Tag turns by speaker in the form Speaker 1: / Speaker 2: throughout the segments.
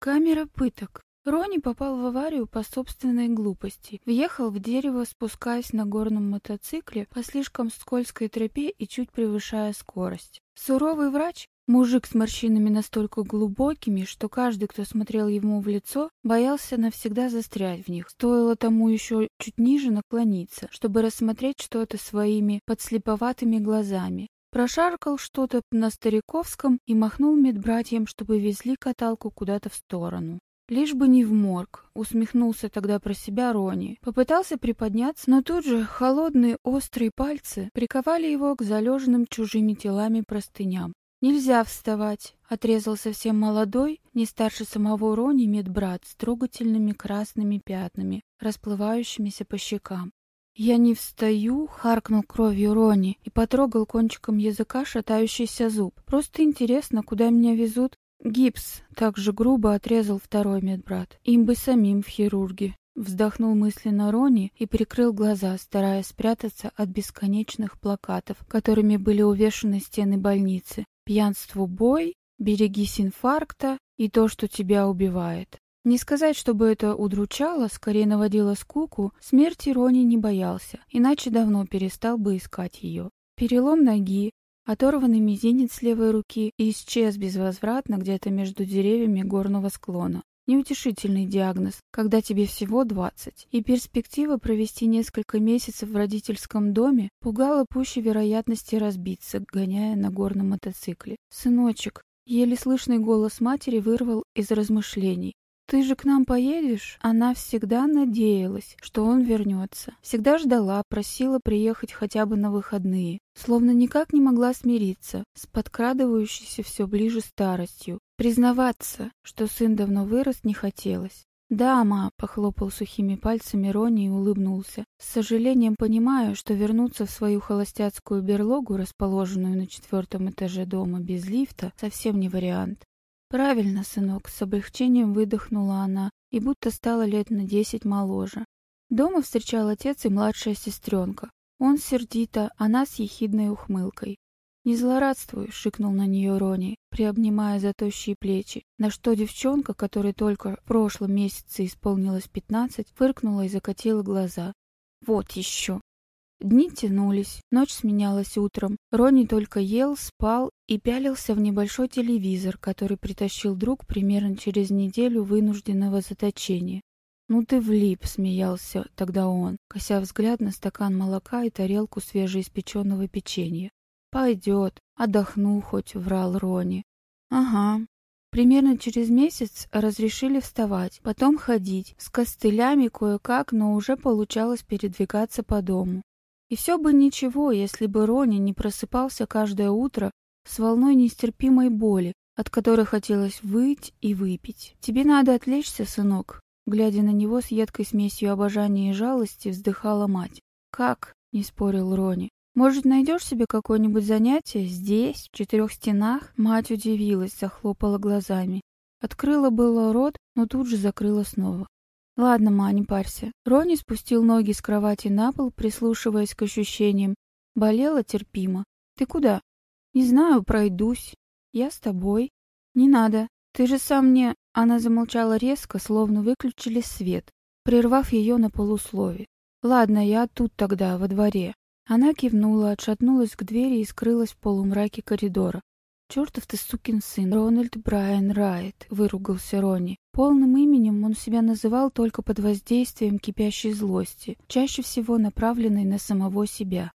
Speaker 1: Камера пыток. Рони попал в аварию по собственной глупости. Въехал в дерево, спускаясь на горном мотоцикле по слишком скользкой тропе и чуть превышая скорость. Суровый врач, мужик с морщинами настолько глубокими, что каждый, кто смотрел ему в лицо, боялся навсегда застрять в них. Стоило тому еще чуть ниже наклониться, чтобы рассмотреть что-то своими подслеповатыми глазами. Прошаркал что-то на стариковском и махнул медбратьям, чтобы везли каталку куда-то в сторону. Лишь бы не в морг, усмехнулся тогда про себя Рони. Попытался приподняться, но тут же холодные острые пальцы приковали его к залеженным чужими телами простыням. «Нельзя вставать», — отрезал совсем молодой, не старше самого Рони медбрат с трогательными красными пятнами, расплывающимися по щекам. «Я не встаю», — харкнул кровью Рони и потрогал кончиком языка шатающийся зуб. «Просто интересно, куда меня везут Гипс также грубо отрезал второй медбрат. Им бы самим в хирурге. Вздохнул мысленно Рони и прикрыл глаза, стараясь спрятаться от бесконечных плакатов, которыми были увешаны стены больницы. Пьянству бой, берегись инфаркта и то, что тебя убивает. Не сказать, чтобы это удручало, скорее наводило скуку, смерти Рони не боялся, иначе давно перестал бы искать ее. Перелом ноги, Оторванный мизинец левой руки исчез безвозвратно где-то между деревьями горного склона. Неутешительный диагноз, когда тебе всего 20, и перспектива провести несколько месяцев в родительском доме пугала пуще вероятности разбиться, гоняя на горном мотоцикле. «Сыночек», еле слышный голос матери вырвал из размышлений. «Ты же к нам поедешь?» Она всегда надеялась, что он вернется. Всегда ждала, просила приехать хотя бы на выходные. Словно никак не могла смириться с подкрадывающейся все ближе старостью. Признаваться, что сын давно вырос, не хотелось. «Да, ма», — похлопал сухими пальцами Рони и улыбнулся. «С сожалением понимаю, что вернуться в свою холостяцкую берлогу, расположенную на четвертом этаже дома без лифта, совсем не вариант. «Правильно, сынок», — с облегчением выдохнула она и будто стала лет на десять моложе. Дома встречал отец и младшая сестренка. Он сердито, она с ехидной ухмылкой. «Не злорадствуй», — шикнул на нее Рони, приобнимая за плечи, на что девчонка, которой только в прошлом месяце исполнилось пятнадцать, фыркнула и закатила глаза. «Вот еще!» Дни тянулись, ночь сменялась утром. Рони только ел, спал и пялился в небольшой телевизор, который притащил друг примерно через неделю вынужденного заточения. «Ну ты влип», — смеялся тогда он, кося взгляд на стакан молока и тарелку свежеиспеченного печенья. «Пойдет, отдохну хоть», — врал Рони. «Ага». Примерно через месяц разрешили вставать, потом ходить, с костылями кое-как, но уже получалось передвигаться по дому. И все бы ничего, если бы Рони не просыпался каждое утро с волной нестерпимой боли, от которой хотелось выть и выпить. «Тебе надо отвлечься, сынок», глядя на него с едкой смесью обожания и жалости, вздыхала мать. «Как?» — не спорил Рони. «Может, найдешь себе какое-нибудь занятие здесь, в четырех стенах?» Мать удивилась, захлопала глазами. Открыла было рот, но тут же закрыла снова. «Ладно, ма, не парься». Рони спустил ноги с кровати на пол, прислушиваясь к ощущениям. Болела терпимо. «Ты куда?» «Не знаю, пройдусь». «Я с тобой». «Не надо. Ты же сам не...» Она замолчала резко, словно выключили свет, прервав ее на полуслове. «Ладно, я тут тогда, во дворе». Она кивнула, отшатнулась к двери и скрылась в полумраке коридора. «Чертов ты сукин сын, Рональд Брайан Райт», — выругался Ронни. Полным именем он себя называл только под воздействием кипящей злости, чаще всего направленной на самого себя.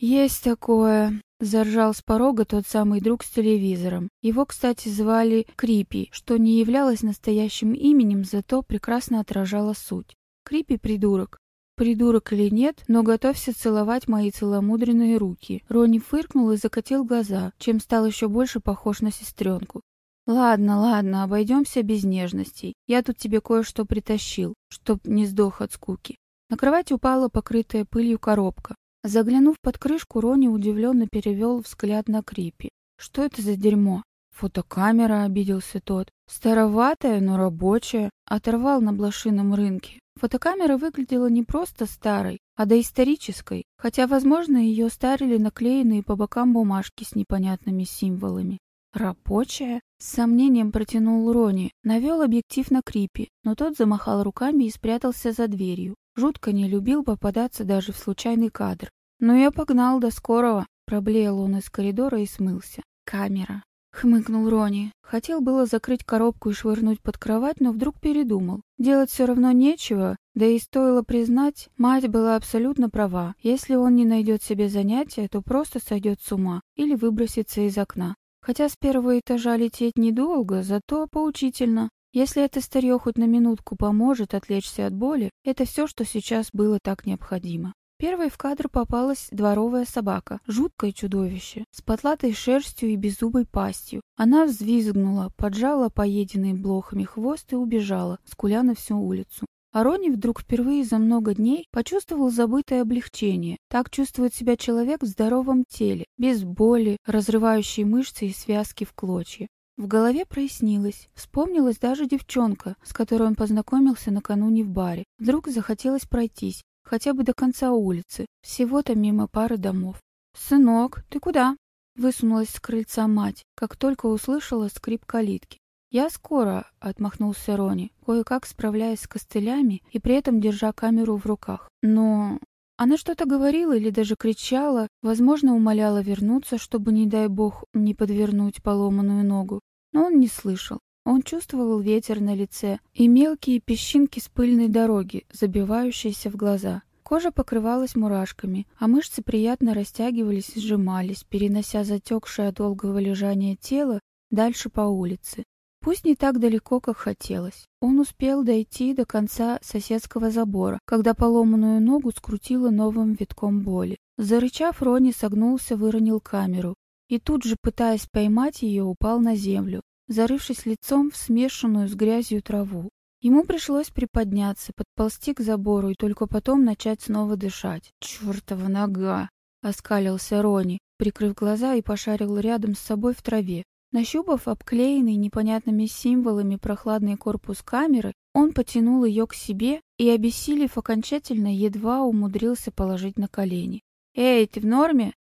Speaker 1: «Есть такое», — заржал с порога тот самый друг с телевизором. Его, кстати, звали Крипи, что не являлось настоящим именем, зато прекрасно отражало суть. Крипи — придурок. Придурок или нет, но готовься целовать мои целомудренные руки. Рони фыркнул и закатил глаза, чем стал еще больше похож на сестренку. «Ладно, ладно, обойдемся без нежностей. Я тут тебе кое-что притащил, чтоб не сдох от скуки». На кровать упала покрытая пылью коробка. Заглянув под крышку, Рони удивленно перевел взгляд на Крипи. «Что это за дерьмо?» «Фотокамера», — обиделся тот. «Староватая, но рабочая». Оторвал на блошином рынке. Фотокамера выглядела не просто старой, а доисторической, хотя, возможно, ее старили наклеенные по бокам бумажки с непонятными символами. «Рабочая?» С сомнением протянул Рони, навел объектив на Крипи, но тот замахал руками и спрятался за дверью. Жутко не любил попадаться даже в случайный кадр. «Ну я погнал, до скорого!» Проблеял он из коридора и смылся. «Камера!» Хмыкнул Рони. Хотел было закрыть коробку и швырнуть под кровать, но вдруг передумал. Делать все равно нечего, да и стоило признать, мать была абсолютно права. Если он не найдет себе занятия, то просто сойдет с ума или выбросится из окна. Хотя с первого этажа лететь недолго, зато поучительно. Если это старье хоть на минутку поможет отвлечься от боли, это все, что сейчас было так необходимо. Первой в кадр попалась дворовая собака, жуткое чудовище, с потлатой шерстью и беззубой пастью. Она взвизгнула, поджала поеденный блохами хвост и убежала, скуля на всю улицу. Арони вдруг впервые за много дней почувствовал забытое облегчение. Так чувствует себя человек в здоровом теле, без боли, разрывающей мышцы и связки в клочья. В голове прояснилось. Вспомнилась даже девчонка, с которой он познакомился накануне в баре. Вдруг захотелось пройтись, хотя бы до конца улицы, всего-то мимо пары домов. «Сынок, ты куда?» Высунулась с крыльца мать, как только услышала скрип калитки. «Я скоро», — отмахнулся Рони, кое-как справляясь с костылями и при этом держа камеру в руках. «Но...» Она что-то говорила или даже кричала, возможно, умоляла вернуться, чтобы, не дай бог, не подвернуть поломанную ногу. Но он не слышал. Он чувствовал ветер на лице и мелкие песчинки с пыльной дороги, забивающиеся в глаза. Кожа покрывалась мурашками, а мышцы приятно растягивались и сжимались, перенося затекшее от долгого лежания тело дальше по улице. Пусть не так далеко, как хотелось. Он успел дойти до конца соседского забора, когда поломанную ногу скрутило новым витком боли. Зарычав, Рони согнулся, выронил камеру и тут же, пытаясь поймать ее, упал на землю, зарывшись лицом в смешанную с грязью траву. Ему пришлось приподняться, подползти к забору и только потом начать снова дышать. «Чёртова нога!» — оскалился Рони, прикрыв глаза и пошарил рядом с собой в траве. Нащупав обклеенный непонятными символами прохладный корпус камеры, он потянул ее к себе и, обессилев окончательно, едва умудрился положить на колени. «Эй, ты в норме?»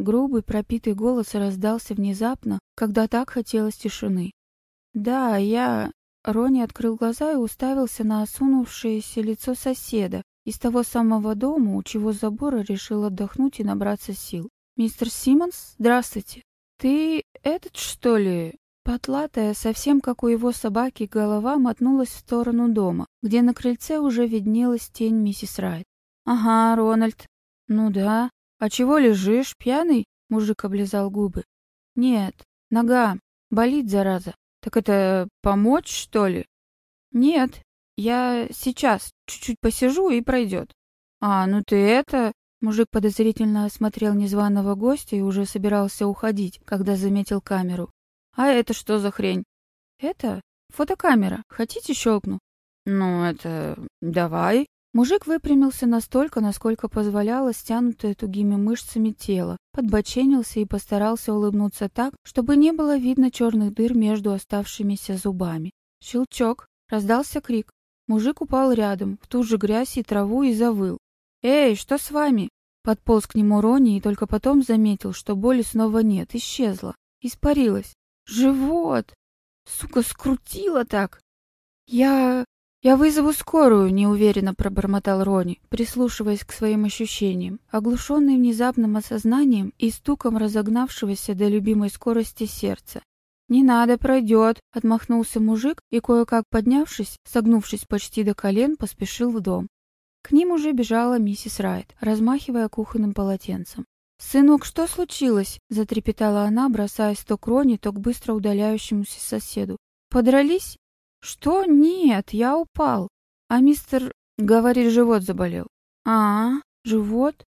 Speaker 1: Грубый, пропитый голос раздался внезапно, когда так хотелось тишины. «Да, я...» Рони открыл глаза и уставился на осунувшееся лицо соседа из того самого дома, у чего забора решил отдохнуть и набраться сил. «Мистер Симмонс, здравствуйте. Ты этот, что ли?» Потлатая, совсем как у его собаки, голова мотнулась в сторону дома, где на крыльце уже виднелась тень миссис Райт. «Ага, Рональд. Ну да, «А чего лежишь, пьяный?» — мужик облизал губы. «Нет, нога. Болит, зараза. Так это помочь, что ли?» «Нет, я сейчас чуть-чуть посижу и пройдет». «А, ну ты это...» Мужик подозрительно осмотрел незваного гостя и уже собирался уходить, когда заметил камеру. «А это что за хрень?» «Это фотокамера. Хотите, щелкну?» «Ну, это... давай». Мужик выпрямился настолько, насколько позволяло стянутое тугими мышцами тело, подбоченился и постарался улыбнуться так, чтобы не было видно черных дыр между оставшимися зубами. Щелчок, раздался крик. Мужик упал рядом, в ту же грязь и траву и завыл. «Эй, что с вами?» Подполз к нему Рони и только потом заметил, что боли снова нет, исчезла. Испарилась. «Живот! Сука, скрутила так!» «Я... «Я вызову скорую», — неуверенно пробормотал Рони, прислушиваясь к своим ощущениям, оглушенный внезапным осознанием и стуком разогнавшегося до любимой скорости сердца. «Не надо, пройдет», — отмахнулся мужик и, кое-как поднявшись, согнувшись почти до колен, поспешил в дом. К ним уже бежала миссис Райт, размахивая кухонным полотенцем. «Сынок, что случилось?» — затрепетала она, бросаясь то к Рони, то к быстро удаляющемуся соседу. «Подрались?» «Что? Нет, я упал. А мистер, говорит, живот заболел». «А, живот?»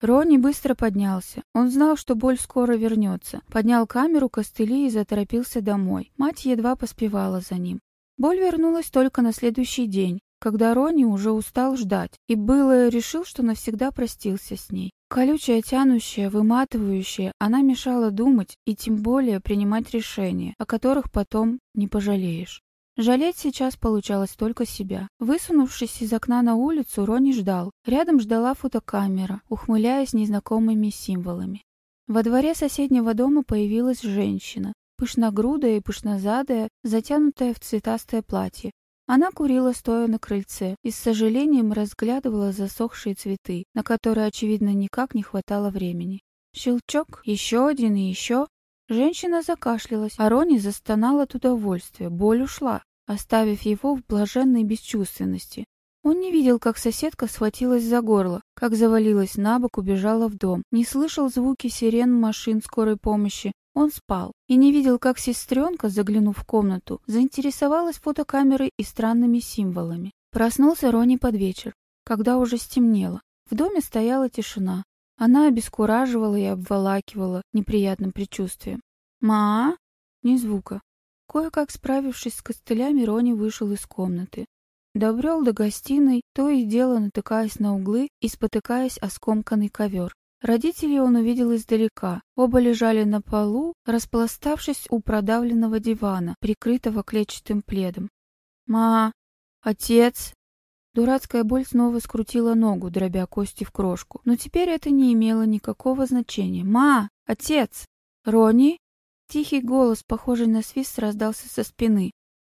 Speaker 1: Ронни быстро поднялся. Он знал, что боль скоро вернется. Поднял камеру, костыли и заторопился домой. Мать едва поспевала за ним. Боль вернулась только на следующий день, когда Ронни уже устал ждать, и было решил, что навсегда простился с ней. Колючая, тянущая, выматывающая, она мешала думать и тем более принимать решения, о которых потом не пожалеешь. Жалеть сейчас получалось только себя. Высунувшись из окна на улицу, Рони ждал. Рядом ждала фотокамера, ухмыляясь незнакомыми символами. Во дворе соседнего дома появилась женщина. пышногрудая и пышнозадая, затянутая в цветастое платье. Она курила, стоя на крыльце, и с сожалением разглядывала засохшие цветы, на которые, очевидно, никак не хватало времени. Щелчок, еще один и еще. Женщина закашлялась, а Рони застонала от удовольствия, боль ушла, оставив его в блаженной бесчувственности. Он не видел, как соседка схватилась за горло, как завалилась на бок, убежала в дом, не слышал звуки сирен машин скорой помощи. Он спал и не видел, как сестренка, заглянув в комнату, заинтересовалась фотокамерой и странными символами. Проснулся Рони под вечер, когда уже стемнело. В доме стояла тишина. Она обескураживала и обволакивала неприятным предчувствием. «Ма?» Ни звука. Кое-как справившись с костылями, Рони вышел из комнаты. Добрел до гостиной, то и дело натыкаясь на углы и спотыкаясь о скомканный ковер. Родителей он увидел издалека. Оба лежали на полу, распластавшись у продавленного дивана, прикрытого клетчатым пледом. «Ма! Отец!» Дурацкая боль снова скрутила ногу, дробя кости в крошку. Но теперь это не имело никакого значения. «Ма! Отец! Рони!» Тихий голос, похожий на свист, раздался со спины.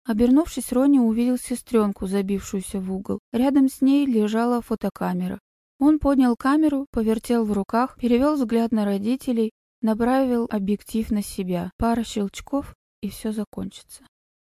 Speaker 1: Обернувшись, Рони увидел сестренку, забившуюся в угол. Рядом с ней лежала фотокамера. Он поднял камеру, повертел в руках, перевел взгляд на родителей, направил объектив на себя. Пара щелчков, и все закончится.